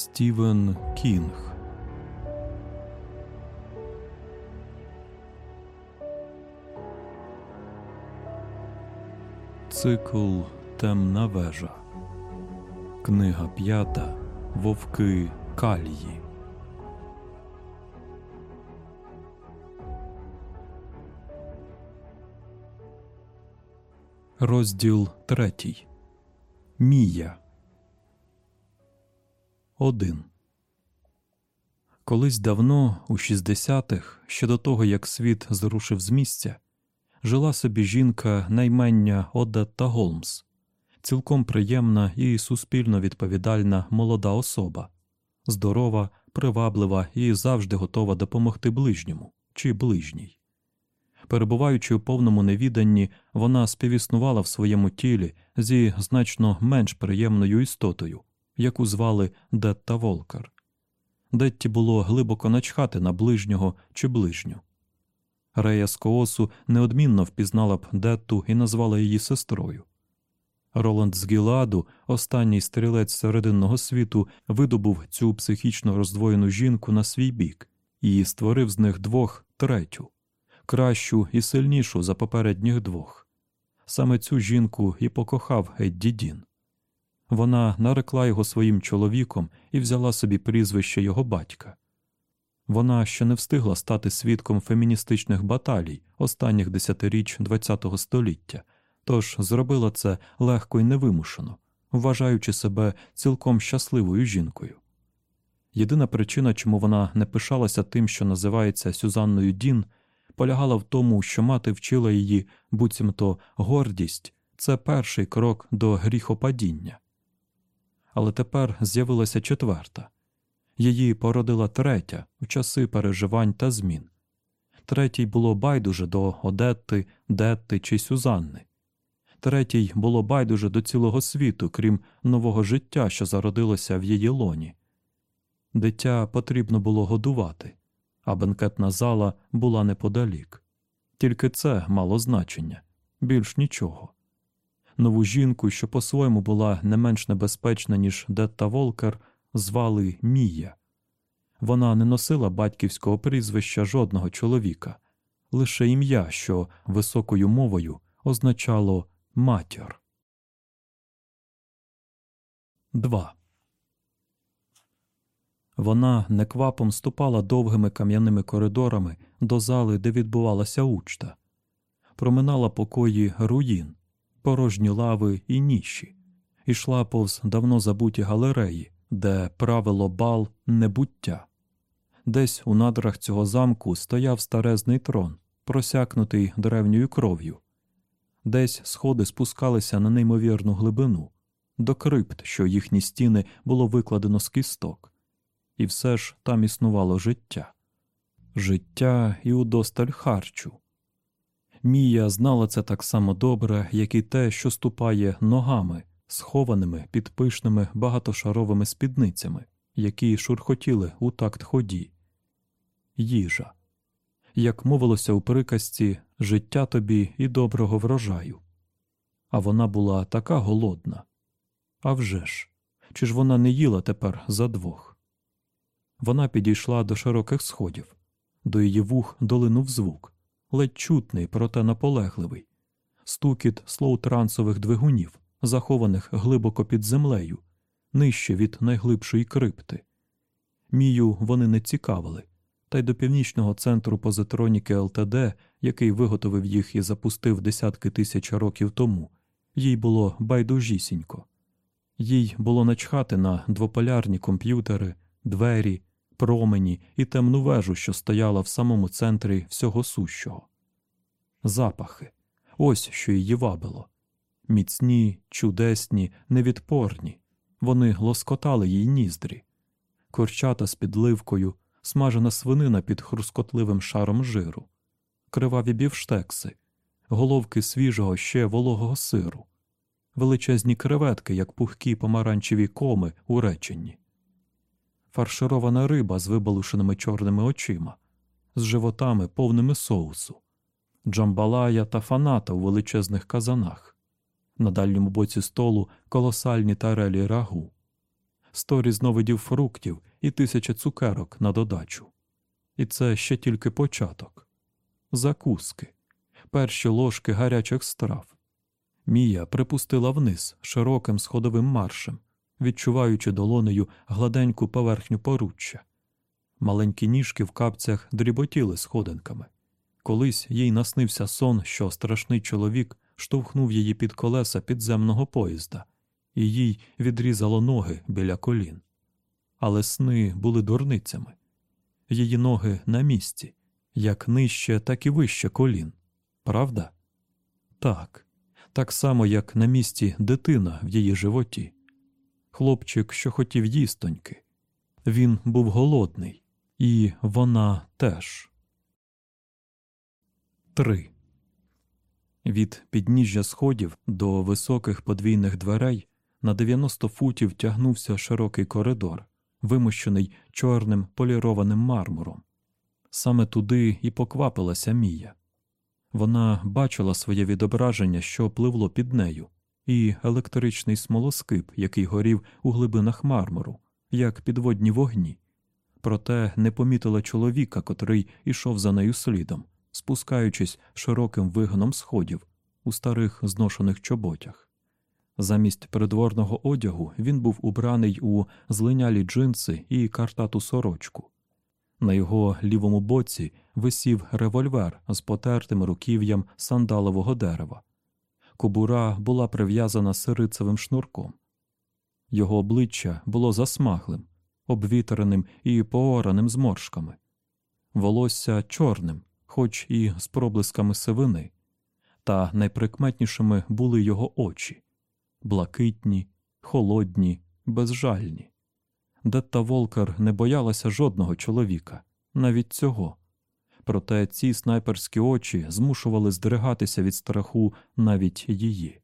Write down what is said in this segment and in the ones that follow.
Стівен Кінг Цикл Темна вежа. Книга п'ята Вовки Калії. Розділ третій. Мія. Один. Колись давно, у 60-х, ще до того, як світ зрушив з місця, жила собі жінка наймення Одетта Голмс, цілком приємна і суспільно відповідальна молода особа, здорова, приваблива і завжди готова допомогти ближньому чи ближній. Перебуваючи у повному невіданні, вона співіснувала в своєму тілі зі значно менш приємною істотою, яку звали Детта Волкар. Детті було глибоко начхати на ближнього чи ближню. Рея з Коосу неодмінно впізнала б Детту і назвала її сестрою. Роланд з Гіладу, останній стрілець серединного світу, видобув цю психічно роздвоєну жінку на свій бік і створив з них двох третю, кращу і сильнішу за попередніх двох. Саме цю жінку і покохав Едді Дін. Вона нарекла його своїм чоловіком і взяла собі прізвище його батька. Вона ще не встигла стати свідком феміністичних баталій останніх десятиріч ХХ століття, тож зробила це легко і невимушено, вважаючи себе цілком щасливою жінкою. Єдина причина, чому вона не пишалася тим, що називається Сюзанною Дін, полягала в тому, що мати вчила її, буцімто гордість це перший крок до гріхопадіння. Але тепер з'явилася четверта її породила третя в часи переживань та змін. Третій було байдуже до Одетти, Детти чи Сюзанни. Третій було байдуже до цілого світу, крім нового життя, що зародилося в її лоні. Дитя потрібно було годувати, а бенкетна зала була неподалік. Тільки це мало значення більш нічого. Нову жінку, що по-своєму була не менш небезпечна, ніж Детта Волкер, звали Мія. Вона не носила батьківського прізвища жодного чоловіка, лише ім'я, що високою мовою означало матір. 2. Вона неквапом ступала довгими кам'яними коридорами до зали, де відбувалася учта, проминала покої руїн, порожні лави і ніші, ішла повз давно забуті галереї, де правило бал небуття. Десь у надрах цього замку стояв старезний трон, просякнутий древньою кров'ю, десь сходи спускалися на неймовірну глибину, до крипт, що їхні стіни було викладено з кісток, і все ж там існувало життя, життя і удосталь харчу. Мія знала це так само добре, як і те, що ступає ногами, схованими під пишними багатошаровими спідницями, які шурхотіли у такт ході. Їжа. Як мовилося у приказці, життя тобі і доброго врожаю. А вона була така голодна. А вже ж, чи ж вона не їла тепер за двох? Вона підійшла до широких сходів, до її вух долинув звук, ледь чутний, проте наполегливий, стукіт слоутрансових двигунів, захованих глибоко під землею, нижче від найглибшої крипти. Мію вони не цікавили, та й до північного центру позитроніки ЛТД, який виготовив їх і запустив десятки тисяч років тому, їй було байдужісінько. Їй було начхати на двополярні комп'ютери, двері, промені і темну вежу, що стояла в самому центрі всього сущого. Запахи. Ось що її вабило. Міцні, чудесні, невідпорні. Вони лоскотали їй ніздрі, корчата з підливкою, смажена свинина під хрускотливим шаром жиру, криваві бівштекси, головки свіжого ще вологого сиру, величезні креветки, як пухкі помаранчеві коми у реченні, фарширована риба з вибалушеними чорними очима, з животами повними соусу, джамбалая та фаната у величезних казанах, на дальньому боці столу колосальні тарелі рагу. сто різновидів фруктів і тисяча цукерок на додачу. І це ще тільки початок. Закуски, перші ложки гарячих страв. Мія припустила вниз широким сходовим маршем, відчуваючи долонею гладеньку поверхню поруччя. Маленькі ніжки в капцях дріботіли сходинками. Колись їй наснився сон, що страшний чоловік штовхнув її під колеса підземного поїзда, і їй відрізало ноги біля колін. Але сни були дурницями. Її ноги на місці, як нижче, так і вище колін. Правда? Так, так само, як на місці дитина в її животі. Хлопчик, що хотів їстоньки. Він був голодний, і вона теж. 3. Від підніжжя сходів до високих подвійних дверей на 90 футів тягнувся широкий коридор, вимощений чорним полірованим мармуром. Саме туди і поквапилася Мія. Вона бачила своє відображення, що пливло під нею, і електричний смолоскип, який горів у глибинах мармуру, як підводні вогні. Проте не помітила чоловіка, котрий ішов за нею слідом, спускаючись широким вигоном сходів у старих зношених чоботях. Замість придворного одягу він був убраний у злинялі джинси і картату сорочку. На його лівому боці висів револьвер з потертим руків'ям сандалового дерева. Кобура була прив'язана сирицевим шнурком. Його обличчя було засмаглим, обвітреним і поораним зморшками, волосся чорним, хоч і з проблисками сивини, та найприкметнішими були його очі блакитні, холодні, безжальні. Детта Волкер не боялася жодного чоловіка, навіть цього. Проте ці снайперські очі змушували здригатися від страху навіть її.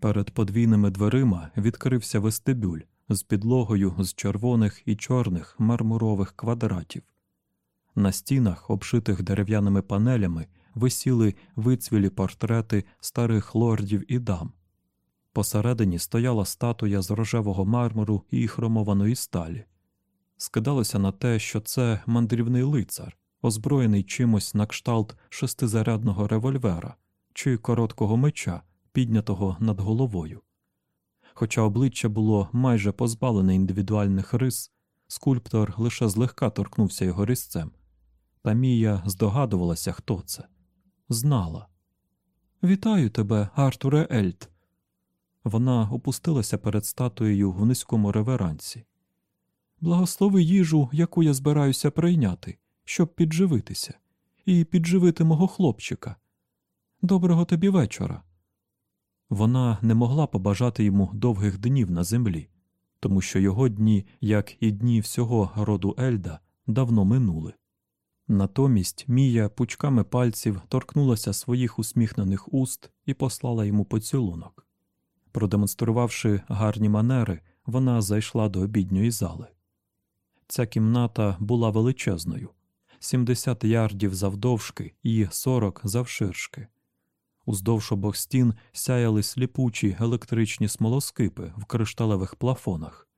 Перед подвійними дверима відкрився вестибюль з підлогою з червоних і чорних мармурових квадратів. На стінах, обшитих дерев'яними панелями, висіли вицвілі портрети старих лордів і дам. Посередині стояла статуя з рожевого мармуру і хромованої сталі. Скидалося на те, що це мандрівний лицар, озброєний чимось на кшталт шестизарядного револьвера чи короткого меча, піднятого над головою. Хоча обличчя було майже позбавлене індивідуальних рис, скульптор лише злегка торкнувся його різцем. Та Мія здогадувалася, хто це. Знала. Вітаю тебе, Артуре Ельт. Вона опустилася перед статуєю в низькому реверансі. Благослови їжу, яку я збираюся прийняти, щоб підживитися, і підживити мого хлопчика. Доброго тобі вечора. Вона не могла побажати йому довгих днів на землі, тому що його дні, як і дні всього роду Ельда, давно минули. Натомість Мія пучками пальців торкнулася своїх усміхнених уст і послала йому поцілунок. Продемонструвавши гарні манери, вона зайшла до обідньої зали. Ця кімната була величезною 70 ярдів завдовжки і 40 завширшки. Уздовж обох стін сяяли сліпучі електричні смолоскипи в кришталевих плафонах.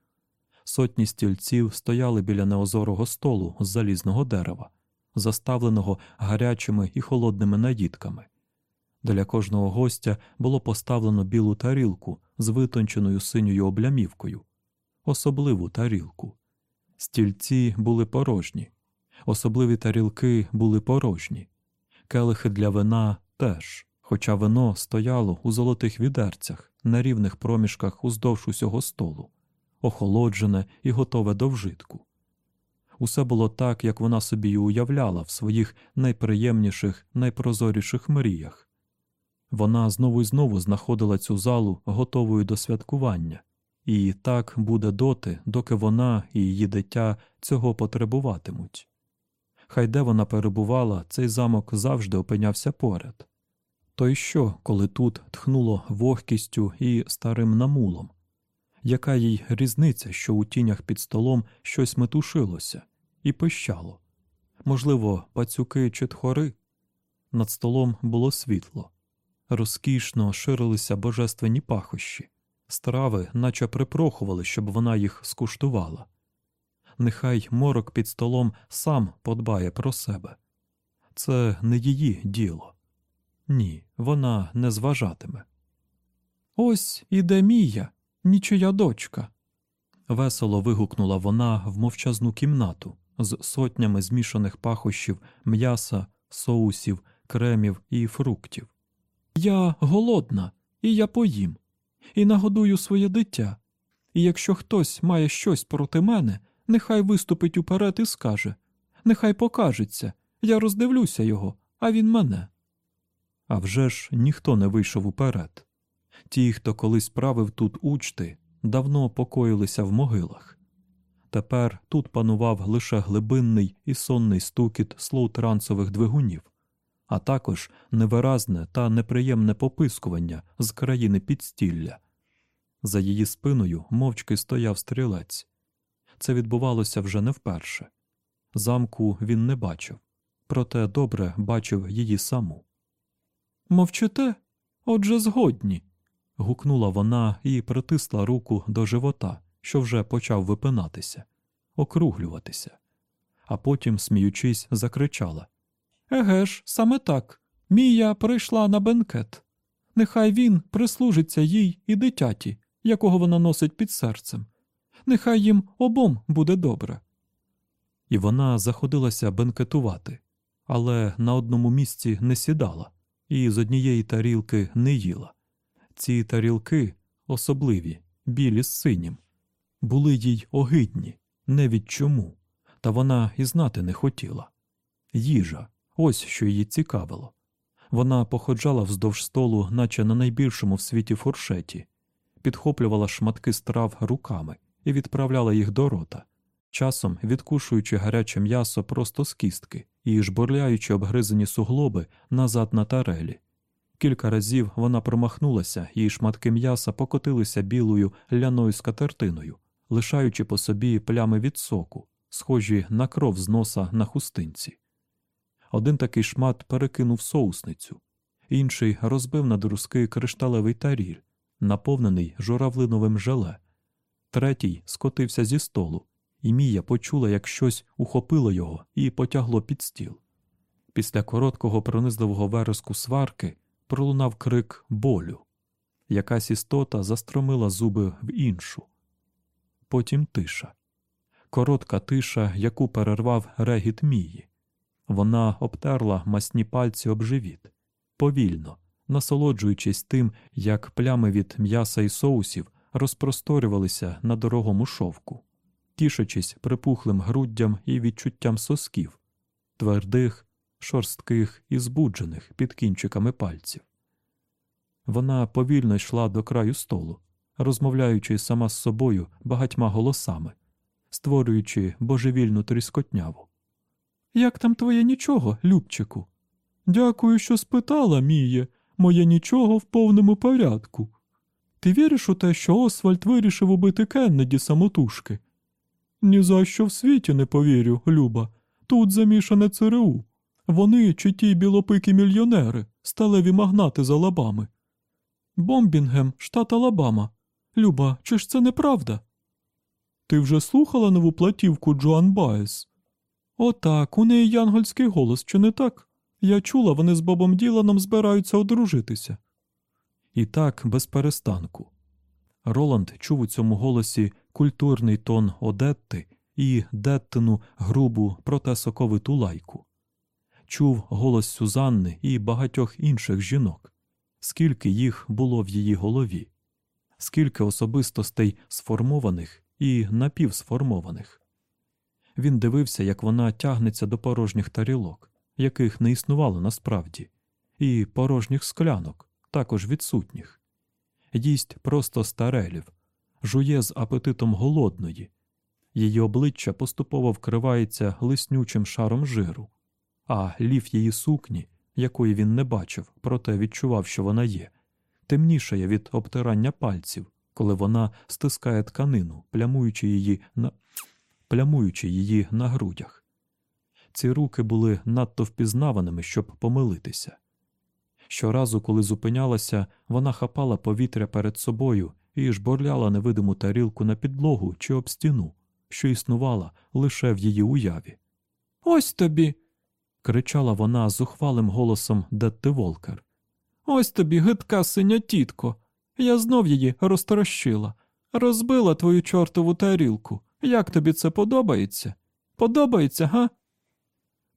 Сотні стільців стояли біля неозорого столу з залізного дерева, заставленого гарячими і холодними наїдками. Для кожного гостя було поставлено білу тарілку з витонченою синьою облямівкою, особливу тарілку. Стільці були порожні, особливі тарілки були порожні, келихи для вина теж, хоча вино стояло у золотих відерцях на рівних проміжках уздовж усього столу, охолоджене і готове до вжитку. Усе було так, як вона собі й уявляла в своїх найприємніших, найпрозоріших мріях. Вона знову і знову знаходила цю залу готовою до святкування, і так буде доти, доки вона і її дитя цього потребуватимуть. Хай де вона перебувала, цей замок завжди опинявся поряд. То й що, коли тут тхнуло вогкістю і старим намулом? Яка їй різниця, що у тінях під столом щось метушилося і пищало? Можливо, пацюки чи тхори? Над столом було світло розкішно ширилися божественні пахощі, Страви, наче припрохували, щоб вона їх скуштувала. Нехай морок під столом сам подбає про себе. Це не її діло. Ні, вона не зважатиме. Ось іде Мія, нічия дочка. Весело вигукнула вона в мовчазну кімнату з сотнями змішаних пахощів, м'яса, соусів, кремів і фруктів. Я голодна, і я поїм, і нагодую своє дитя. І якщо хтось має щось проти мене, нехай виступить уперед і скаже нехай покажеться, я роздивлюся його, а він мене. А вже ж ніхто не вийшов уперед. Ті, хто колись правив тут учти, давно покоїлися в могилах. Тепер тут панував лише глибинний і сонний стукіт слоутрансових двигунів, а також невиразне та неприємне попискування з країни підстілля. За її спиною мовчки стояв стрілець. Це відбувалося вже не вперше. Замку він не бачив, проте добре бачив її саму. Мовчите? Отже, згодні. гукнула вона і притисла руку до живота, що вже почав випинатися, округлюватися, а потім, сміючись, закричала Еге ж, саме так. Мія прийшла на бенкет. Нехай він прислужиться їй і дитяті, якого вона носить під серцем. Нехай їм обом буде добре. І вона заходилася бенкетувати, але на одному місці не сідала і з однієї тарілки не їла. Ці тарілки особливі, білі з синім, були їй огидні, не від чому, та вона і знати не хотіла. Їжа ось що її цікавило. Вона походжала вздовж столу, наче на найбільшому в світі фуршеті, підхоплювала шматки страв руками і відправляла їх до рота, часом відкушуючи гаряче м'ясо просто з кістки і жбурляючи обгризані суглоби назад на тарелі. Кілька разів вона промахнулася, і шматки м'яса покотилися білою ляною скатертиною, лишаючи по собі плями від соку, схожі на кров з носа на хустинці. Один такий шмат перекинув соусницю, інший розбив на друзки кришталевий таріль, наповнений журавлиновим желе. Третій скотився зі столу, і Мія почула, як щось ухопило його і потягло під стіл. Після короткого пронизливого вереску сварки пролунав крик болю. Якась істота застромила зуби в іншу. Потім тиша. Коротка тиша, яку перервав регіт Мії. Вона обтерла масні пальці об живіт, повільно, насолоджуючись тим, як плями від м'яса і соусів розпросторювалися на дорогому шовку, тішачись припухлим груддям і відчуттям сосків, твердих, шорстких і збуджених під кінчиками пальців. Вона повільно йшла до краю столу, розмовляючи сама з собою багатьма голосами, створюючи божевільну тріскотняву. Як там твоє нічого, Любчику? Дякую, що спитала, Міє, моє нічого в повному порядку. Ти віриш у те, що Освальд вирішив убити Кеннеді самотужки? «Ні за що в світі не повірю, Люба. Тут замішане ЦРУ. Вони чи ті білопикі мільйонери, сталеві магнати за лабами. Бомбінгем, штат Алабама. Люба, чи ж це неправда? Ти вже слухала нову платівку Джоан Баес? Отак, у неї янгольський голос, чи не так? Я чула, вони з Бобом Діланом збираються одружитися. І так без перестанку. Роланд чув у цьому голосі культурний тон Одетти і Деттину грубу, проте соковиту лайку. Чув голос Сюзанни і багатьох інших жінок, скільки їх було в її голові, скільки особистостей сформованих і напівсформованих. Він дивився, як вона тягнеться до порожніх тарілок, яких не існувало насправді, і порожніх склянок, також відсутніх. Їсть просто старелів, жує з апетитом голодної, її обличчя поступово вкривається лиснючим шаром жиру, а лів її сукні, якої він не бачив, проте відчував, що вона є, темнішає від обтирання пальців, коли вона стискає тканину, плямуючи її на плямуючи її на грудях. Ці руки були надто впізнаваними, щоб помилитися. Щоразу, коли зупинялася, вона хапала повітря перед собою і жборляла невидиму тарілку на підлогу чи об стіну, що існувала лише в її уяві. Ось тобі. кричала вона зухвалим голосом Детти Волкер. Ось тобі гидка синя тітко. Я знов її розтрощила, розбила твою чортову тарілку. Як тобі це подобається? Подобається, га?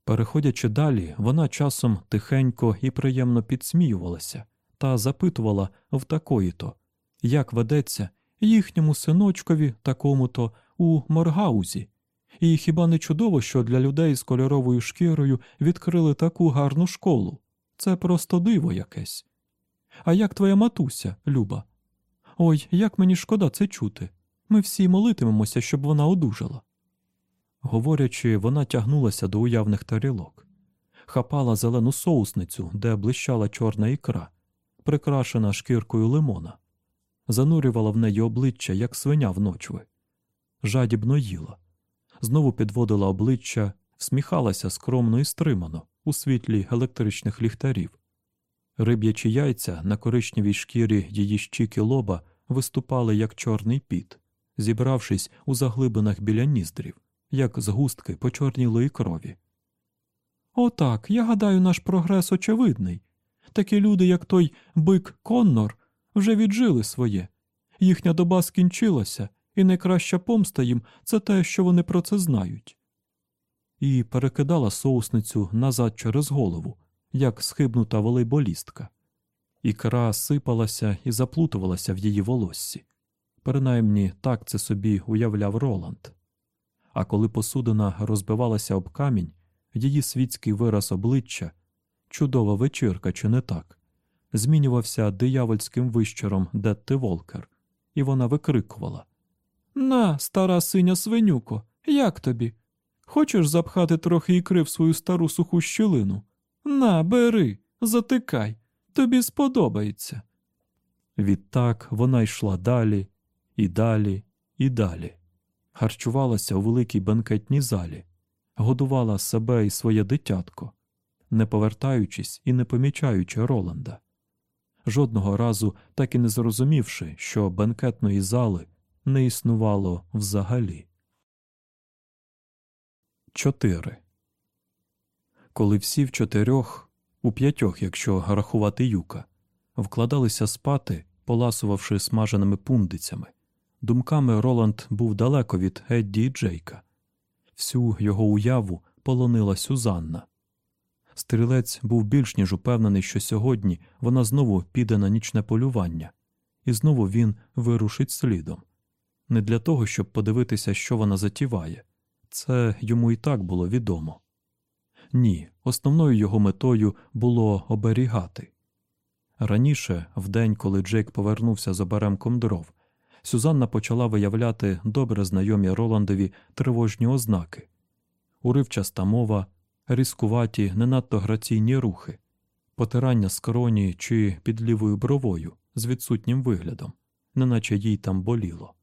Переходячи далі, вона часом тихенько і приємно підсміювалася та запитувала в такої то, як ведеться їхньому синочкові такому-то у Моргаузі. І хіба не чудово, що для людей з кольоровою шкірою відкрили таку гарну школу? Це просто диво якесь. А як твоя матуся, Люба? Ой, як мені шкода це чути. Ми всі молитимемося, щоб вона одужала. Говорячи, вона тягнулася до уявних тарілок, хапала зелену соусницю, де блищала чорна ікра, прикрашена шкіркою лимона, занурювала в неї обличчя, як свиня в ночви, жадібно їла, знову підводила обличчя, всміхалася скромно і стримано у світлі електричних ліхтарів. Риб'ячі яйця на коричневій шкірі її щіки лоба виступали, як чорний піт, зібравшись у заглибинах біля ніздрів, як згустки почорнілої крові. Отак, я гадаю, наш прогрес очевидний. Такі люди, як той бик Коннор, вже віджили своє. Їхня доба скінчилася, і найкраща помста їм це те, що вони про це знають. І перекидала соусницю назад через голову, як схибнута волейболістка. Ікра сипалася і заплутувалася в її волоссі. Принаймні так це собі уявляв Роланд. А коли посудина розбивалася об камінь, її світський вираз обличчя, чудова вечірка, чи не так, змінювався диявольським вищером Детти Волкер, і вона викрикувала На, стара синя свинюко, як тобі? Хочеш запхати трохи ікри в свою стару суху щілину? На, бери, затикай, тобі сподобається. Відтак вона йшла далі, і далі, і далі. Харчувалася у великій бенкетній залі, годувала себе і своє дитятко, не повертаючись і не помічаючи Роланда. Жодного разу так і не зрозумівши, що бенкетної зали не існувало взагалі. 4. Коли всі в чотирьох, у п'ятьох, якщо рахувати юка, вкладалися спати, поласувавши смаженими пундицями, думками Роланд був далеко від Едді і Джейка. Всю його уяву полонила Сюзанна. Стрілець був більш ніж упевнений, що сьогодні вона знову піде на нічне полювання, і знову він вирушить слідом. Не для того, щоб подивитися, що вона затіває. Це йому і так було відомо. Ні, основною його метою було оберігати. Раніше, в день, коли Джейк повернувся з оберемком дров, Сюзанна почала виявляти добре знайомі Роландові тривожні ознаки, уривчаста мова, різкуваті, не надто граційні рухи, потирання скроні чи під лівою бровою з відсутнім виглядом, неначе їй там боліло.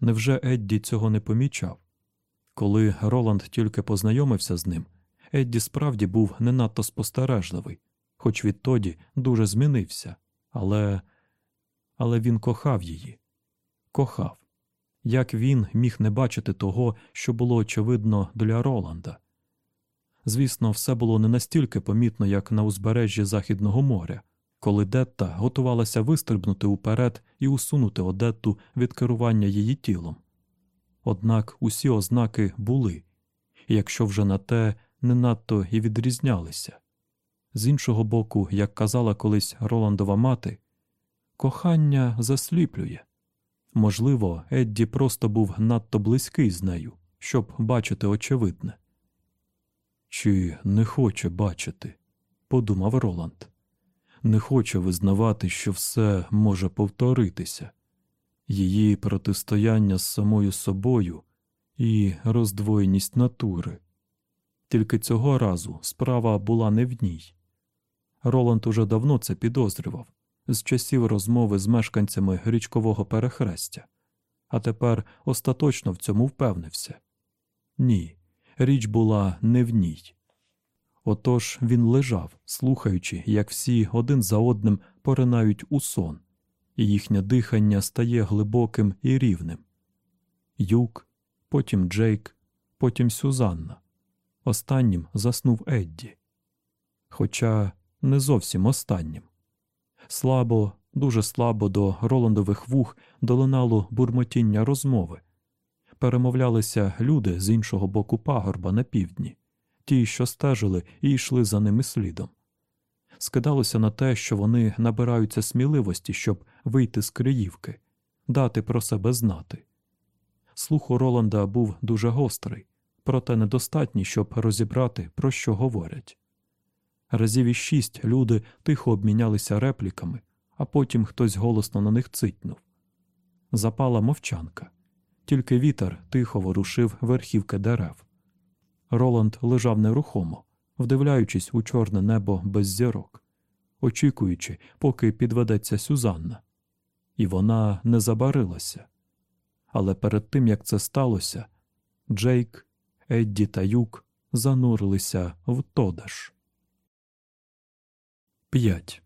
Невже Едді цього не помічав? Коли Роланд тільки познайомився з ним, Едді справді був не надто спостережливий, хоч відтоді дуже змінився, але але він кохав її, кохав. Як він міг не бачити того, що було очевидно для Роланда? Звісно, все було не настільки помітно, як на узбережжі Західного моря, коли Детта готувалася вистрибнути уперед і усунути Одетту від керування її тілом. Однак усі ознаки були, і якщо вже на те не надто і відрізнялися. З іншого боку, як казала колись Роландова мати, кохання засліплює. Можливо, Едді просто був надто близький з нею, щоб бачити очевидне. Чи не хоче бачити, подумав Роланд, не хоче визнавати, що все може повторитися, її протистояння з самою собою і роздвоєність натури. Тільки цього разу справа була не в ній. Роланд уже давно це підозрював з часів розмови з мешканцями річкового перехрестя, а тепер остаточно в цьому впевнився. Ні, річ була не в ній. Отож він лежав, слухаючи, як всі один за одним поринають у сон, і їхнє дихання стає глибоким і рівним. Юк, потім Джейк, потім Сюзанна. Останнім заснув Едді. Хоча не зовсім останнім. Слабо, дуже слабо до Роландових вух долинало бурмотіння розмови. Перемовлялися люди з іншого боку пагорба на півдні, ті, що стежили і йшли за ними слідом. Скидалося на те, що вони набираються сміливості, щоб вийти з Криївки, дати про себе знати. Слух у Роланда був дуже гострий, проте недостатній, щоб розібрати, про що говорять. Разів і шість люди тихо обмінялися репліками, а потім хтось голосно на них цитнув. Запала мовчанка, тільки вітер тихо ворушив верхівки дерев. Роланд лежав нерухомо, вдивляючись у чорне небо без зірок, очікуючи, поки підведеться Сюзанна. І вона не забарилася. Але перед тим як це сталося, Джейк, Едді та Юк занурилися в Тодеш. 5.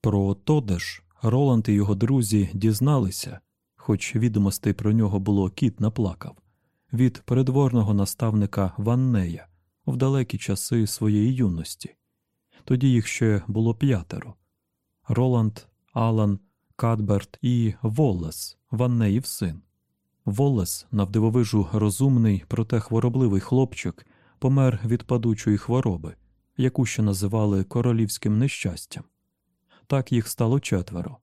Про Тодеш Роланд і його друзі дізналися, хоч відомостей про нього було кіт наплакав, від придворного наставника Ваннея в далекі часи своєї юності. Тоді їх ще було п'ятеро Роланд, Алан, Кадберт і Воллес, Ваннеїв син. Воллес, навдивовижу розумний, проте хворобливий хлопчик, помер від падучої хвороби, яку ще називали королівським нещастям. Так їх стало четверо.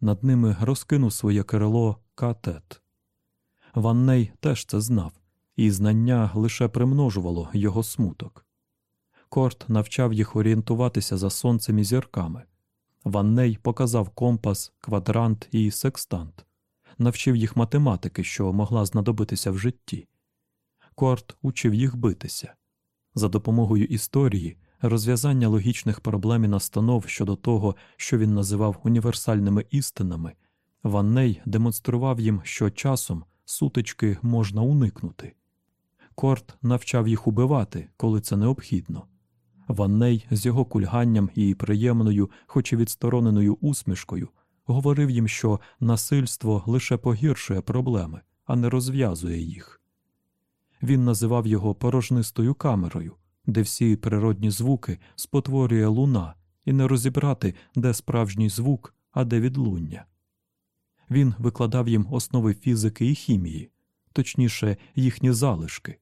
Над ними розкинув своє крило катет. Ванней теж це знав, і знання лише примножувало його смуток. Корт навчав їх орієнтуватися за сонцем і зірками. Ванней показав компас, квадрант і секстант, навчив їх математики, що могла знадобитися в житті. Корт учив їх битися. За допомогою історії, розв'язання логічних проблем і настанов щодо того, що він називав універсальними істинами, Ванней демонстрував їм, що часом сутички можна уникнути. Корт навчав їх убивати, коли це необхідно. Ванней з його кульганням і приємною, хоч і відстороненою усмішкою, говорив їм, що насильство лише погіршує проблеми, а не розв'язує їх. Він називав його порожнистою камерою, де всі природні звуки спотворює луна, і не розібрати, де справжній звук, а де відлуння. Він викладав їм основи фізики і хімії, точніше, їхні залишки,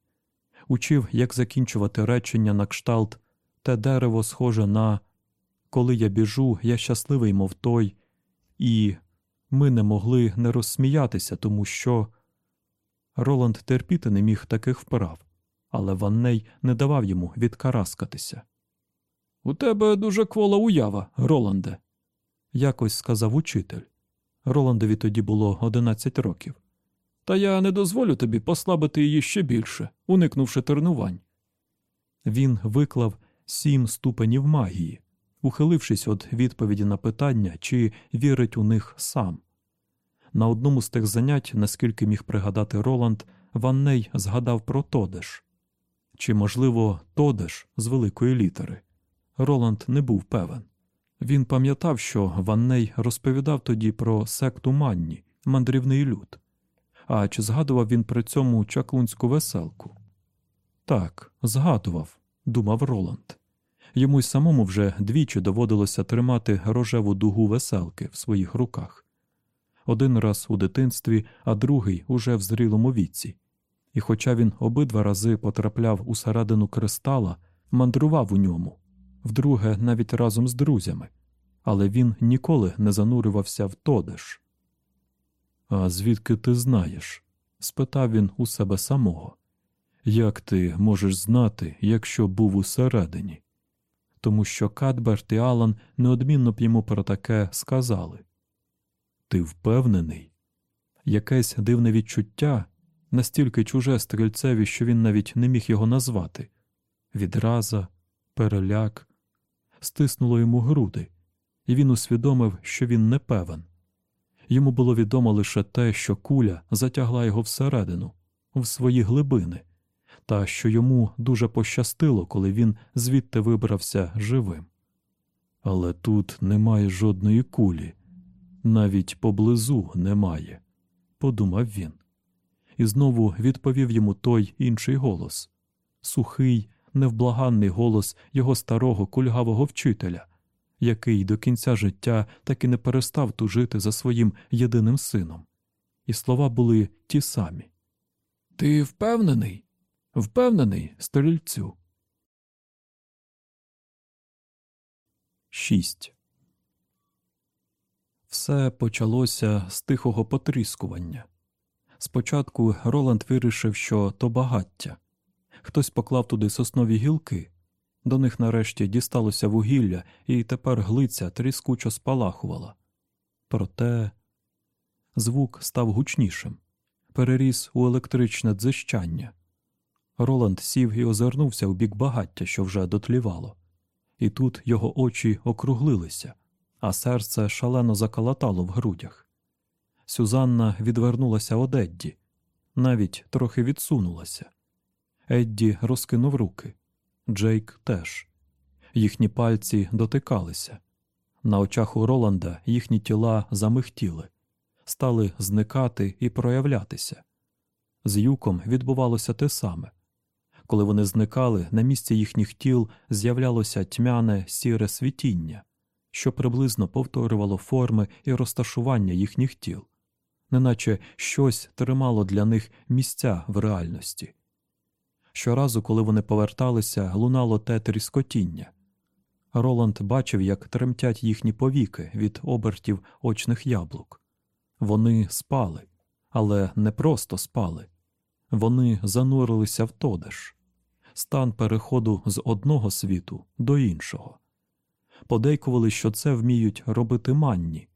учив, як закінчувати речення на кшталт те дерево схоже на коли я біжу, я щасливий, мов той, і ми не могли не розсміятися, тому що Роланд терпіти не міг таких вправ, але Ванней не давав йому відкараскатися. У тебе дуже квола уява, Роланде, якось сказав учитель. Роландові тоді було одинадцять років. Та я не дозволю тобі послабити її ще більше, уникнувши тренувань. Він виклав сім ступенів магії, ухилившись від відповіді на питання, чи вірить у них сам. На одному з тих занять, наскільки міг пригадати Роланд, Ванней згадав про Тодеш. Чи, можливо, Тодеш з великої літери. Роланд не був певен. Він пам'ятав, що Ванней розповідав тоді про секту Манні, мандрівний люд. А чи згадував він при цьому чаклунську веселку? Так, згадував, думав Роланд. Йому й самому вже двічі доводилося тримати рожеву дугу веселки в своїх руках один раз у дитинстві, а другий уже в зрілому віці. І хоча він обидва рази потрапляв усередину кристала, мандрував у ньому, вдруге навіть разом з друзями, але він ніколи не занурювався в тодеш. А звідки ти знаєш? спитав він у себе самого. Як ти можеш знати, якщо був усередині? Тому що Кадберт і Алан неодмінно б йому про таке сказали. Ти впевнений? Якесь дивне відчуття, настільки чуже стрільцеві, що він навіть не міг його назвати відраза, переляк, стиснуло йому груди, і він усвідомив, що він не певен. Йому було відомо лише те, що куля затягла його всередину, в свої глибини, та що йому дуже пощастило, коли він звідти вибрався живим. Але тут немає жодної кулі, Навіть поблизу немає, подумав він. І знову відповів йому той інший голос сухий, невблаганний голос його старого кульгавого вчителя, який до кінця життя так і не перестав тужити за своїм єдиним сином. І слова були ті самі. Ти впевнений? Впевнений, стрільцю. 6. Все почалося з тихого потріскування. Спочатку Роланд вирішив, що то багаття. Хтось поклав туди соснові гілки. До них нарешті дісталося вугілля, і тепер глиця тріскучо спалахувала. Проте звук став гучнішим, переріс у електричне дзищання. Роланд сів і озирнувся у бік багаття, що вже дотлівало, і тут його очі округлилися, а серце шалено заколотало в грудях. Сюзанна відвернулася од Едді, навіть трохи відсунулася. Едді розкинув руки. Джейк теж. Їхні пальці дотикалися. На очах у Роланда їхні тіла замихтіли, стали зникати і проявлятися. З юком відбувалося те саме. Коли вони зникали, на місці їхніх тіл з'являлося тьмяне сіре світіння, що приблизно повторювало форми і розташування їхніх тіл, неначе щось тримало для них місця в реальності. Щоразу, коли вони поверталися, лунало те тріскотіння. Роланд бачив, як тремтять їхні повіки від обертів очних яблук. Вони спали, але не просто спали. Вони занурилися в тодеш, стан переходу з одного світу до іншого. Подейкували, що це вміють робити манні,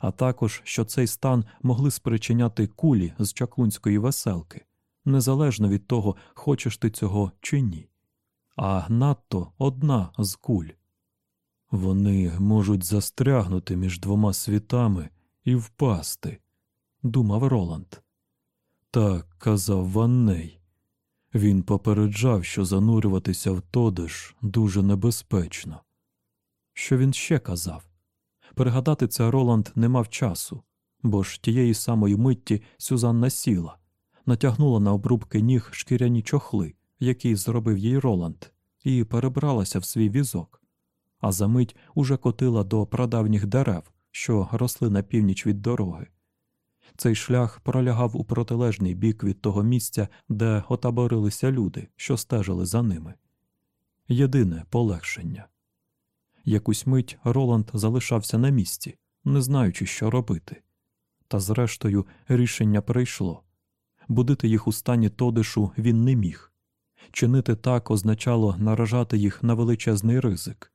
а також що цей стан могли спричиняти кулі з чаклунської веселки незалежно від того, хочеш ти цього чи ні, а надто одна з куль. Вони можуть застрягнути між двома світами і впасти, думав Роланд. Так казав Ванней. Він попереджав, що занурюватися в тодиш дуже небезпечно. Що він ще казав? Пригадати це Роланд не мав часу, бо ж тієї самої митті Сюзанна сіла, натягнула на обрубки ніг шкіряні чохли, які зробив їй Роланд, і перебралася в свій візок, а за мить уже котила до прадавніх дерев, що росли на північ від дороги. Цей шлях пролягав у протилежний бік від того місця, де отаборилися люди, що стежили за ними. Єдине полегшення. Якусь мить Роланд залишався на місці, не знаючи, що робити. Та зрештою рішення прийшло будити їх у стані тодишу він не міг. Чинити так означало наражати їх на величезний ризик.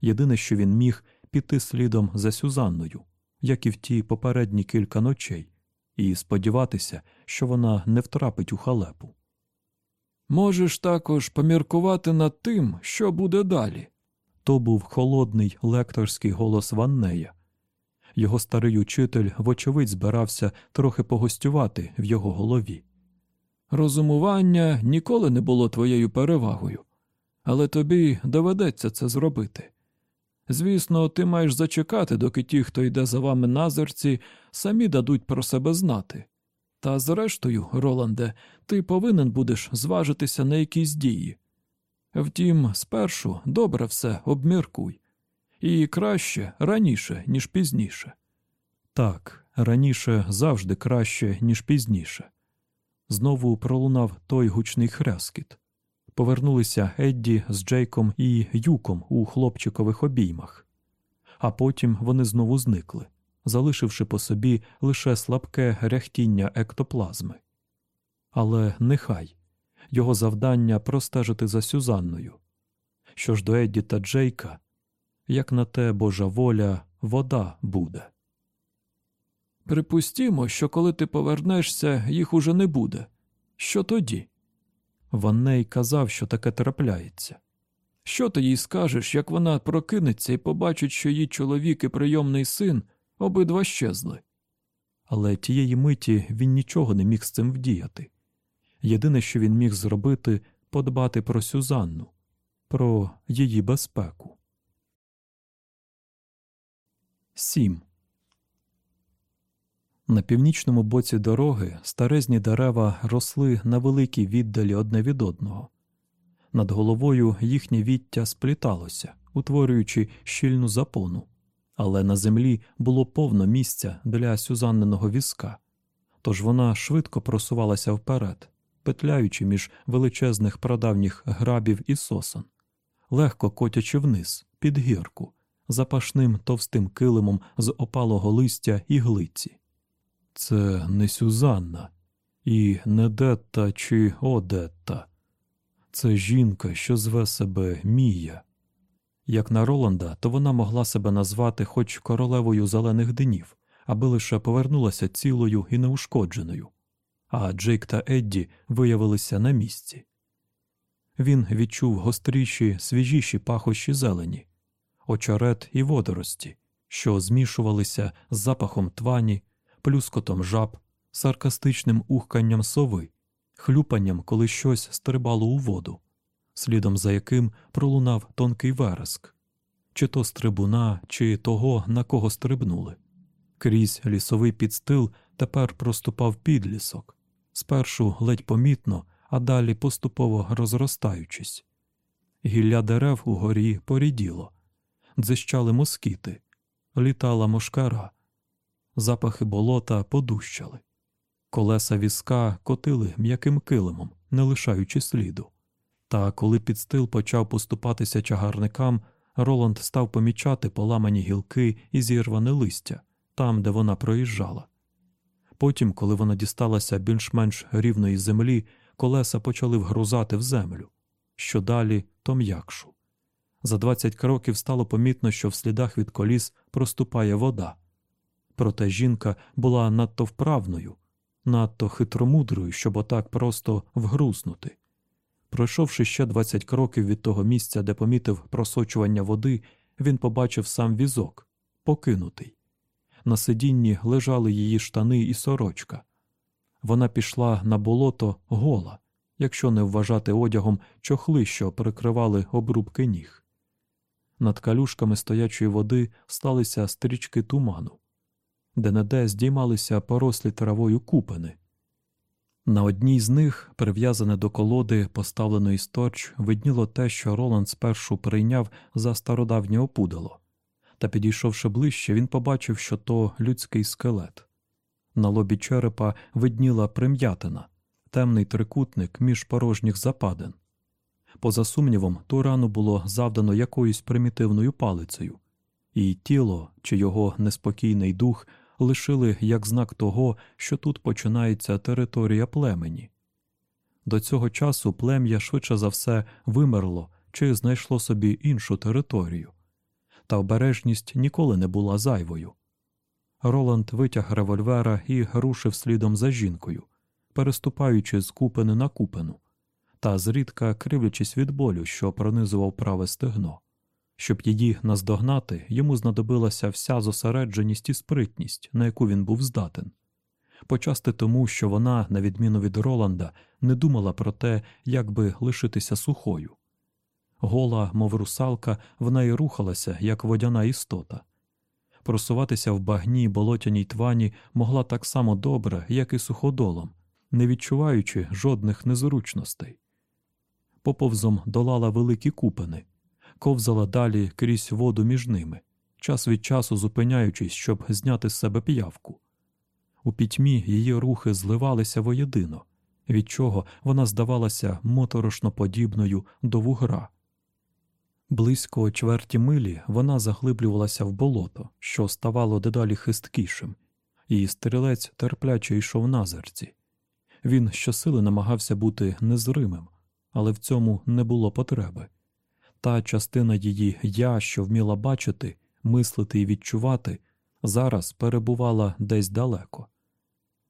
Єдине, що він міг піти слідом за Сюзанною, як і в ті попередні кілька ночей, і сподіватися, що вона не втрапить у халепу. Можеш також поміркувати над тим, що буде далі. То був холодний лекторський голос Ваннея, його старий учитель, вочевидь, збирався трохи погостювати в його голові. Розумування ніколи не було твоєю перевагою, але тобі доведеться це зробити. Звісно, ти маєш зачекати, доки ті, хто йде за вами назерці, самі дадуть про себе знати. Та зрештою, Роланде, ти повинен будеш зважитися на якісь дії. Втім, спершу добре все обміркуй і краще раніше, ніж пізніше. Так, раніше завжди краще, ніж пізніше. Знову пролунав той гучний хряскіт. Повернулися Едді з Джейком і Юком у хлопчикових обіймах, а потім вони знову зникли, залишивши по собі лише слабке ряхтіння ектоплазми. Але нехай його завдання простежити за Сюзанною. Що ж до Едді та Джейка, як на те Божа воля, вода буде. Припустімо, що коли ти повернешся, їх уже не буде. Що тоді? Ванней казав, що таке трапляється. Що ти їй скажеш, як вона прокинеться і побачить, що її чоловік і прийомний син обидва щезли? Але тієї миті він нічого не міг з цим вдіяти. Єдине, що він міг зробити, подбати про Сюзанну, про її безпеку. 7. На північному боці дороги старезні дерева росли на великій віддалі одне від одного. Над головою їхнє віття спліталося, утворюючи щільну запону, але на землі було повно місця для сюзанненого візка, тож вона швидко просувалася вперед, петляючи між величезних прадавніх грабів і сосон, легко котячи вниз, під гірку, запашним товстим килимом з опалого листя і глиці. Це не Сюзанна, і не Детта чи Одетта. Це жінка, що зве себе Мія. Як на Роланда, то вона могла себе назвати хоч королевою зелених днів, аби лише повернулася цілою і неушкодженою, а Джейк та Едді виявилися на місці. Він відчув гостріші, свіжіші пахощі зелені, очерет і водорості, що змішувалися з запахом твані, плюскотом жаб, саркастичним ухканням сови, хлюпанням, коли щось стрибало у воду, слідом за яким пролунав тонкий вереск, чи то стрибуна, чи того, на кого стрибнули. Крізь лісовий підстил тепер проступав підлісок, спершу ледь помітно, а далі поступово розростаючись. Гілля дерев угорі поріділо, дзищали москіти, літала мошкара, запахи болота подущали. Колеса візка котили м'яким килимом, не лишаючи сліду. Та коли підстил почав поступатися чагарникам, Роланд став помічати поламані гілки і зірване листя там, де вона проїжджала. Потім, коли вона дісталася більш-менш рівної землі, колеса почали вгрузати в землю. Що далі, то м'якшу. За двадцять кроків стало помітно, що в слідах від коліс проступає вода. Проте жінка була надто вправною, надто хитромудрою, щоб отак просто вгрузнути. Пройшовши ще двадцять кроків від того місця, де помітив просочування води, він побачив сам візок, покинутий. На сидінні лежали її штани і сорочка. Вона пішла на болото гола, якщо не вважати одягом чохли, що прикривали обрубки ніг. Над калюшками стоячої води сталися стрічки туману, де неде здіймалися порослі травою купини. На одній з них, прив'язане до колоди, поставленої сторч, видніло те, що Роланд спершу прийняв за стародавнє опудало, та, підійшовши ближче, він побачив, що то людський скелет. На лобі черепа видніла прим'ятина, темний трикутник між порожніх западин. Поза сумнівом, ту рану було завдано якоюсь примітивною палицею, і тіло чи його неспокійний дух лишили як знак того, що тут починається територія племені. До цього часу плем'я швидше за все вимерло чи знайшло собі іншу територію, та обережність ніколи не була зайвою. Роланд витяг револьвера і рушив слідом за жінкою, переступаючи з купини на купину, та зрідка кривлячись від болю, що пронизував праве стегно. Щоб її наздогнати, йому знадобилася вся зосередженість і спритність, на яку він був здатен. Почасти тому, що вона, на відміну від Роланда, не думала про те, як би лишитися сухою. Гола, мов русалка, вона й рухалася, як водяна істота. Просуватися в багні болотяній твані могла так само добре, як і суходолом, не відчуваючи жодних незручностей. Поповзом долала великі купини ковзала далі крізь воду між ними, час від часу зупиняючись, щоб зняти з себе п'явку. У пітьмі її рухи зливалися воєдино, від чого вона здавалася моторошно подібною до вугра. Близько чверті милі вона заглиблювалася в болото, що ставало дедалі хисткішим, і стрілець терпляче йшов на зерці. Він щосили намагався бути незримим, але в цьому не було потреби та частина її я, що вміла бачити, мислити і відчувати, зараз перебувала десь далеко.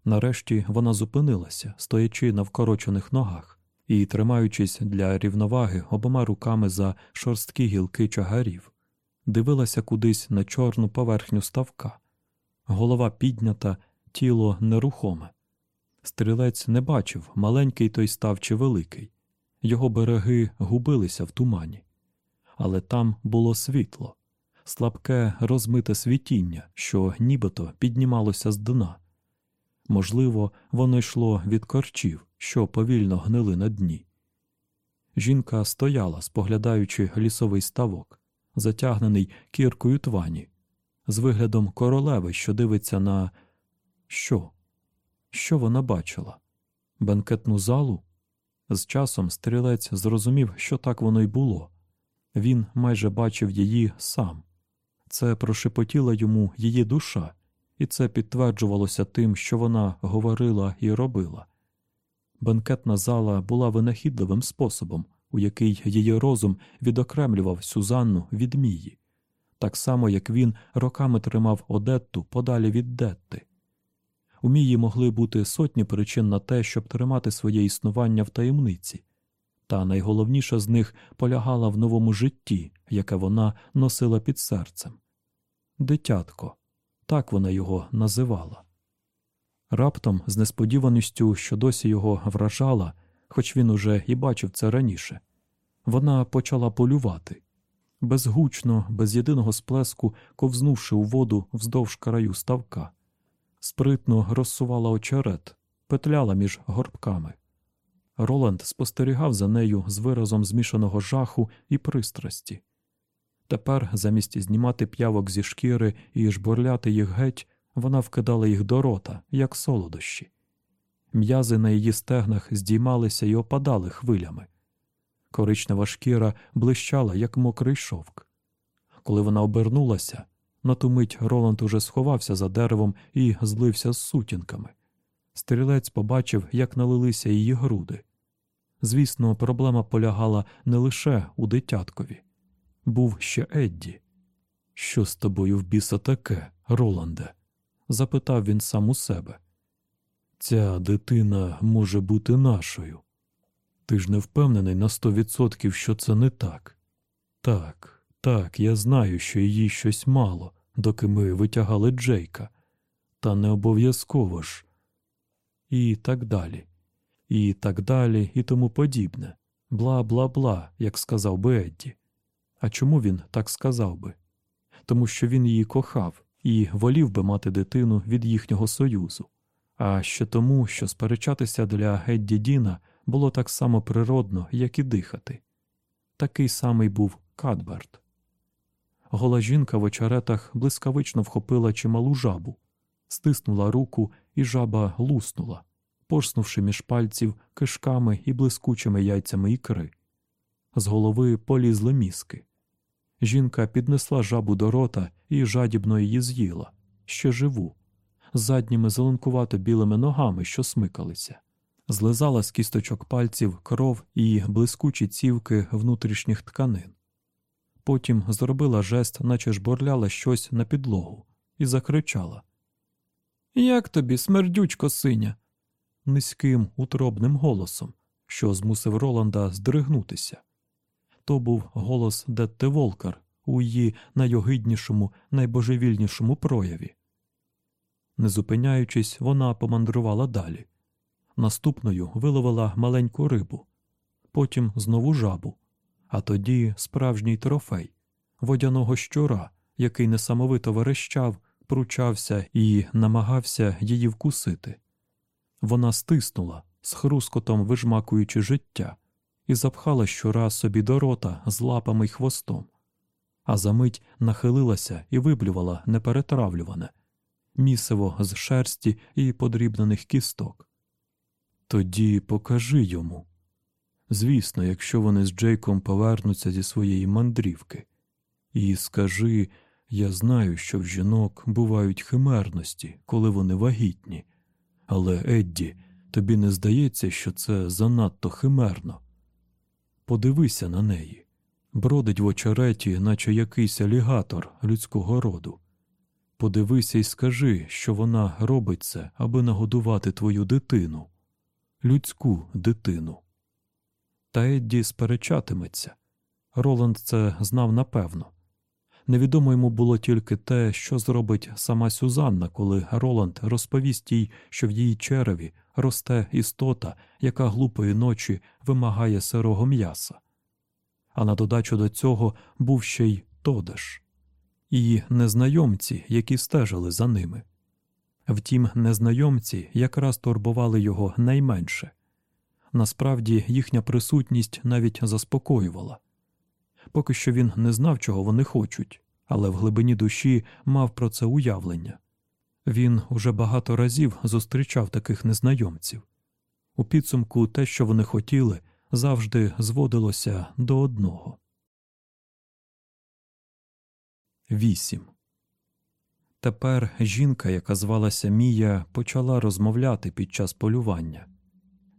Нарешті вона зупинилася, стоячи на вкорочених ногах і тримаючись для рівноваги обома руками за шорсткі гілки чагарів, дивилася кудись на чорну поверхню ставка, голова піднята, тіло нерухоме. Стрілець не бачив, маленький той став чи великий, його береги губилися в тумані. Але там було світло, слабке розмите світіння, що нібито піднімалося з дна, Можливо, воно йшло від корчів, що повільно гнили на дні. Жінка стояла, споглядаючи лісовий ставок, затягнений кіркою твані, з виглядом королеви, що дивиться на що? Що вона бачила? Бенкетну залу? З часом стрілець зрозумів, що так воно й було. Він майже бачив її сам. Це прошепотіла йому її душа, і це підтверджувалося тим, що вона говорила і робила. Бенкетна зала була винахідливим способом, у який її розум відокремлював Сюзанну від Мії, так само як він роками тримав Одетту подалі від Детти. У Мії могли бути сотні причин на те, щоб тримати своє існування в таємниці, та найголовніша з них полягала в новому житті, яке вона носила під серцем. Дитятко, так вона його називала. Раптом, з несподіваністю, що досі його вражала, хоч він уже і бачив це раніше, вона почала полювати. Безгучно, без єдиного сплеску, ковзнувши у воду вздовж краю ставка, спритно розсувала очерет, петляла між горбками. Роланд спостерігав за нею з виразом змішаного жаху і пристрасті. Тепер, замість знімати п'явок зі шкіри і жбурляти їх геть, вона вкидала їх до рота, як солодощі. М'язи на її стегнах здіймалися і опадали хвилями. Коричнева шкіра блищала, як мокрий шовк. Коли вона обернулася, на ту мить Роланд уже сховався за деревом і злився з сутінками. Стрілець побачив, як налилися її груди. Звісно, проблема полягала не лише у дитяткові. Був ще Едді. Що з тобою в біса таке, Роланде? Запитав він сам у себе. Ця дитина може бути нашою. Ти ж не впевнений на сто відсотків, що це не так. Так, так, я знаю, що її щось мало, доки ми витягали Джейка, та не обов'язково ж. І так далі, і так далі, і тому подібне. Бла бла бла, як сказав би Едді. А чому він так сказав би? Тому що він її кохав і волів би мати дитину від їхнього союзу, а ще тому, що сперечатися для Едді Діна було так само природно, як і дихати. Такий самий був Кадберт. Гола жінка в очеретах блискавично вхопила чималу жабу, стиснула руку, і жаба луснула, порснувши між пальців кишками і блискучими яйцями ікри. З голови полізли мізки. Жінка піднесла жабу до рота і жадібно її з'їла, ще живу, задніми зеленкувато білими ногами, що смикалися, злизала з кісточок пальців кров і блискучі цівки внутрішніх тканин. Потім зробила жест, наче жборляла щось на підлогу, і закричала Як тобі, смердючко синя? низьким утробним голосом, що змусив Роланда здригнутися. То був голос Детти Волкар у її найогиднішому, найбожевільнішому прояві. Не зупиняючись, вона помандрувала далі. Наступною виловила маленьку рибу, потім знову жабу, а тоді справжній трофей водяного щура, який несамовито верещав, пручався і намагався її вкусити. Вона стиснула, з хрускотом вижмакуючи життя і запхала щора собі до рота з лапами й хвостом, а за мить нахилилася і виблювала неперетравлюване місиво з шерсті і подрібнених кісток. Тоді покажи йому. Звісно, якщо вони з Джейком повернуться зі своєї мандрівки, і скажи я знаю, що в жінок бувають химерності, коли вони вагітні, але Едді, тобі не здається, що це занадто химерно. Подивися на неї. Бродить в очереті, наче якийсь алігатор людського роду. Подивися і скажи, що вона робить це, аби нагодувати твою дитину, людську дитину. Та Едді сперечатиметься. Роланд це знав напевно. Невідомо йому було тільки те, що зробить сама Сюзанна, коли Роланд розповість їй, що в її череві росте істота, яка глупої ночі вимагає сирого м'яса. А на додачу до цього був ще й Тодеш і незнайомці, які стежили за ними. Втім, незнайомці якраз турбували його найменше. Насправді їхня присутність навіть заспокоювала. Поки що він не знав, чого вони хочуть, але в глибині душі мав про це уявлення. Він уже багато разів зустрічав таких незнайомців. У підсумку те, що вони хотіли, завжди зводилося до одного. 8. Тепер жінка, яка звалася Мія, почала розмовляти під час полювання.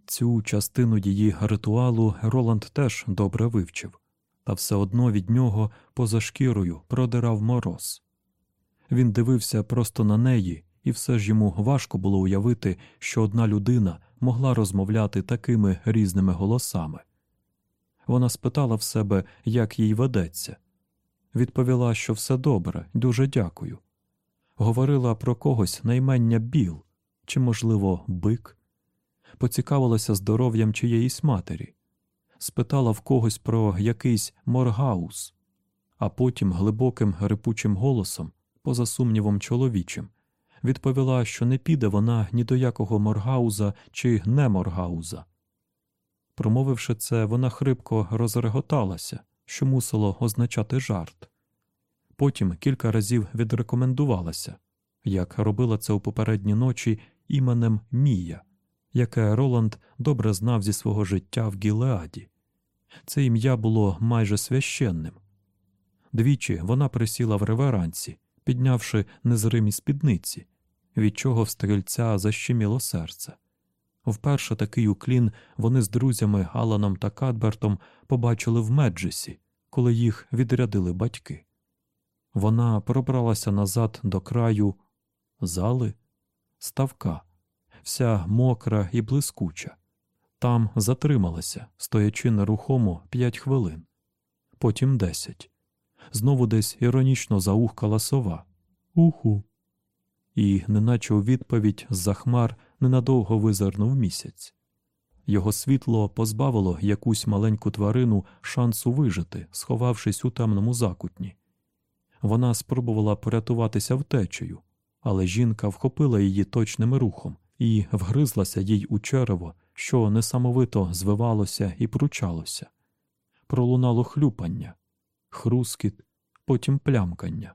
Цю частину її ритуалу Роланд теж добре вивчив, та все одно від нього поза шкірою продирав мороз. Він дивився просто на неї, і все ж йому важко було уявити, що одна людина могла розмовляти такими різними голосами. Вона спитала в себе, як їй ведеться. Відповіла, що все добре, дуже дякую. Говорила про когось наймення Біл чи, можливо, бик, поцікавилася здоров'ям чиєїсь матері, спитала в когось про якийсь моргаус, а потім глибоким рипучим голосом, поза сумнівом чоловічим, відповіла, що не піде вона ні до якого моргауза чи не моргауза. Промовивши це, вона хрипко розреготалася, що мусило означати жарт. Потім кілька разів відрекомендувалася, як робила це у попередні ночі іменем Мія, яке Роланд добре знав зі свого життя в Гілеаді. Це ім'я було майже священним. Двічі вона присіла в реверансі, піднявши незримі спідниці, від чого в стрільця защеміло серце. Вперше такий уклін вони з друзями Аланом та Кадбертом побачили в Меджесі, коли їх відрядили батьки. Вона пробралася назад до краю зали, ставка, вся мокра і блискуча. Там затрималася, стоячи нерухомо п'ять хвилин, потім десять. Знову десь іронічно заухкала сова. Уху. І, неначе у відповідь з-за хмар, ненадовго визирнув місяць. Його світло позбавило якусь маленьку тварину шансу вижити, сховавшись у темному закутні. Вона спробувала порятуватися втечею, але жінка вхопила її точним рухом і вгризлася їй у черево, що несамовито звивалося і пручалося. Пролунало хлюпання, хрускіт, потім плямкання.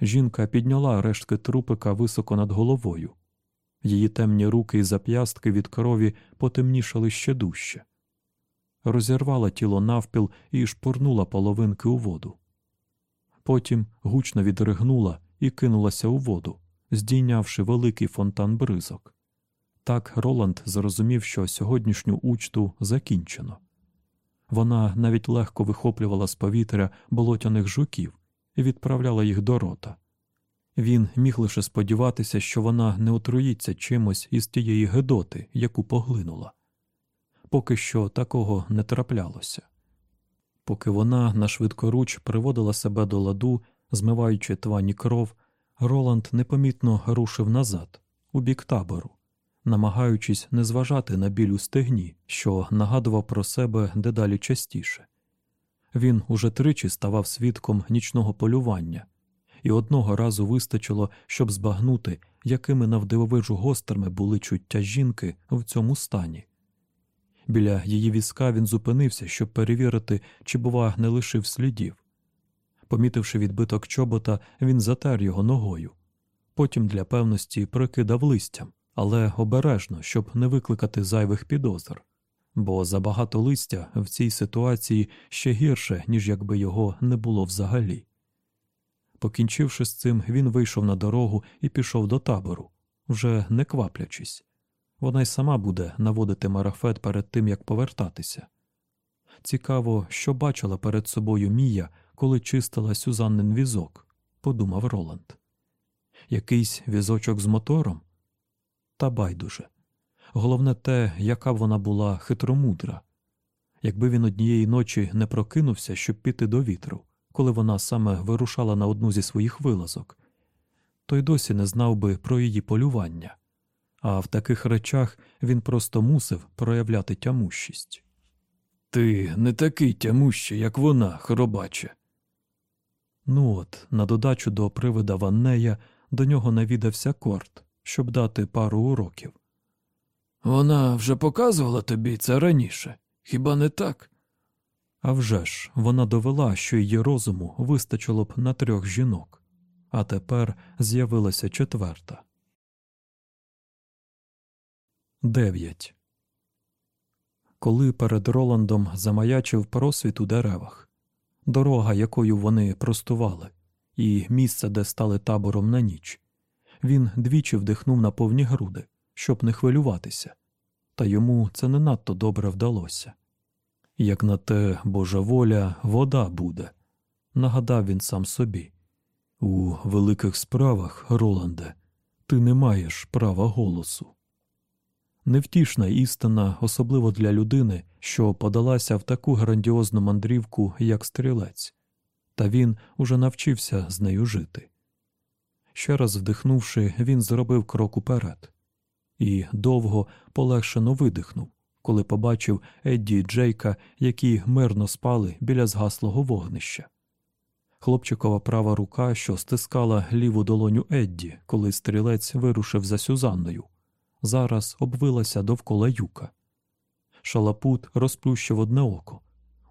Жінка підняла рештки трупика високо над головою. Її темні руки і зап'ястки від крові потемнішали ще дужче. Розірвала тіло навпіл і шпурнула половинки у воду. Потім гучно відригнула і кинулася у воду, здійнявши великий фонтан бризок. Так Роланд зрозумів, що сьогоднішню учту закінчено. Вона навіть легко вихоплювала з повітря болотяних жуків і відправляла їх до рота. Він міг лише сподіватися, що вона не отруїться чимось із тієї гедоти, яку поглинула. Поки що такого не траплялося. Поки вона на швидкоруч приводила себе до ладу, змиваючи твані кров, Роланд непомітно рушив назад, у бік табору, намагаючись не зважати на біль у стегні, що нагадував про себе дедалі частіше. Він уже тричі ставав свідком нічного полювання, і одного разу вистачило, щоб збагнути, якими навдивовижу гострими були чуття жінки в цьому стані. Біля її візка він зупинився, щоб перевірити, чи, бува, не лишив слідів. Помітивши відбиток чобота, він затер його ногою. Потім для певності прикидав листям, але обережно, щоб не викликати зайвих підозр, бо забагато листя в цій ситуації ще гірше, ніж якби його не було взагалі. Покінчивши з цим, він вийшов на дорогу і пішов до табору, вже не кваплячись. Вона й сама буде наводити марафет перед тим, як повертатися. Цікаво, що бачила перед собою Мія, коли чистила Сюзаннин візок, подумав Роланд. Якийсь візочок з мотором? Та байдуже. Головне те, яка вона була хитромудра. Якби він однієї ночі не прокинувся, щоб піти до вітру, коли вона саме вирушала на одну зі своїх вилазок, то й досі не знав би про її полювання а в таких речах він просто мусив проявляти тямущість. Ти не такий тямущий, як вона, хробаче. Ну от, на додачу до привида Ваннея до нього навідався корт, щоб дати пару уроків. Вона вже показувала тобі це раніше, хіба не так? А вже ж, вона довела, що її розуму вистачило б на трьох жінок, а тепер з'явилася четверта. 9. Коли перед Роландом замаячив просвіт у деревах, дорога, якою вони простували, і місце, де стали табором на ніч, він двічі вдихнув на повні груди, щоб не хвилюватися, та йому це не надто добре вдалося. Як на те Божа воля, вода буде, нагадав він сам собі. У великих справах, Роланде, ти не маєш права голосу. Невтішна істина, особливо для людини, що подалася в таку грандіозну мандрівку, як стрілець, та він уже навчився з нею жити. Ще раз вдихнувши, він зробив крок уперед і довго полегшено видихнув, коли побачив Едді і Джейка, які мирно спали біля згаслого вогнища. Хлопчикова права рука, що стискала ліву долоню Едді, коли стрілець вирушив за Сюзанною, зараз обвилася довкола юка. Шалапут розплющив одне око,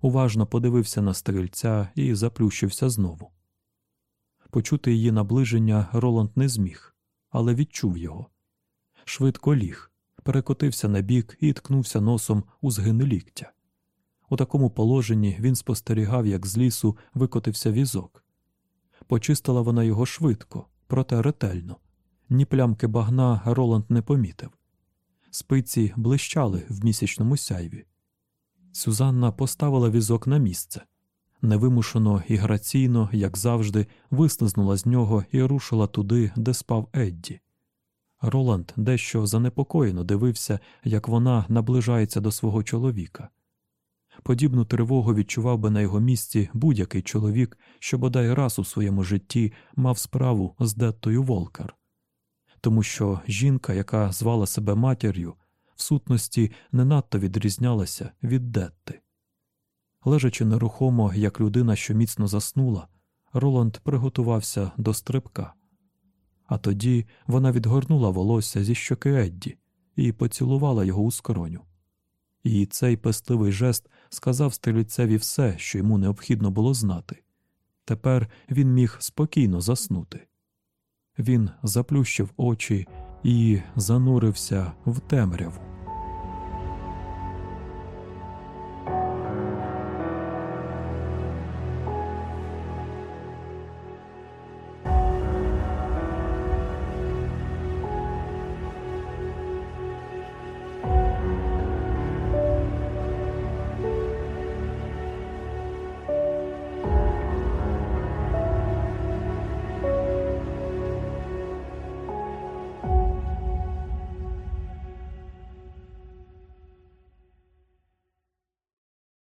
уважно подивився на стрільця і заплющився знову. Почути її наближення Роланд не зміг, але відчув його. Швидко ліг, перекотився на бік і ткнувся носом у згини ліктя. У такому положенні він спостерігав, як з лісу викотився візок. Почистила вона його швидко, проте ретельно. Ні плямки багна Роланд не помітив. Спиці блищали в місячному сяйві. Сюзанна поставила візок на місце. Невимушено і граційно, як завжди, вислизнула з нього і рушила туди, де спав Едді. Роланд дещо занепокоєно дивився, як вона наближається до свого чоловіка. Подібну тривогу відчував би на його місці будь-який чоловік, що бодай раз у своєму житті мав справу з Деттою Волкар. Тому що жінка, яка звала себе матір'ю, в сутності не надто відрізнялася від Детти. Лежачи нерухомо, як людина, що міцно заснула, Роланд приготувався до стрибка. А тоді вона відгорнула волосся зі щоки Едді і поцілувала його у скроню. І цей пестливий жест сказав стрільцеві все, що йому необхідно було знати. Тепер він міг спокійно заснути. Він заплющив очі і занурився в темряву.